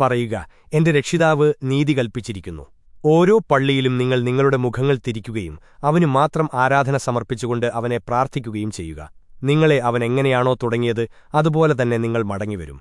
പറയുക എന്റെ രക്ഷിതാവ് നീതി കൽപ്പിച്ചിരിക്കുന്നു. ഓരോ പള്ളിയിലും നിങ്ങൾ നിങ്ങളുടെ മുഖങ്ങൾ തിരിക്കുകയും അവനു മാത്രം ആരാധന സമർപ്പിച്ചുകൊണ്ട് അവനെ പ്രാർത്ഥിക്കുകയും ചെയ്യുക. നിങ്ങളെ അവൻ എങ്ങനെയാണോ തുടങ്ങിയത് അതുപോലെ തന്നെ നിങ്ങൾ മടങ്ങിവരും.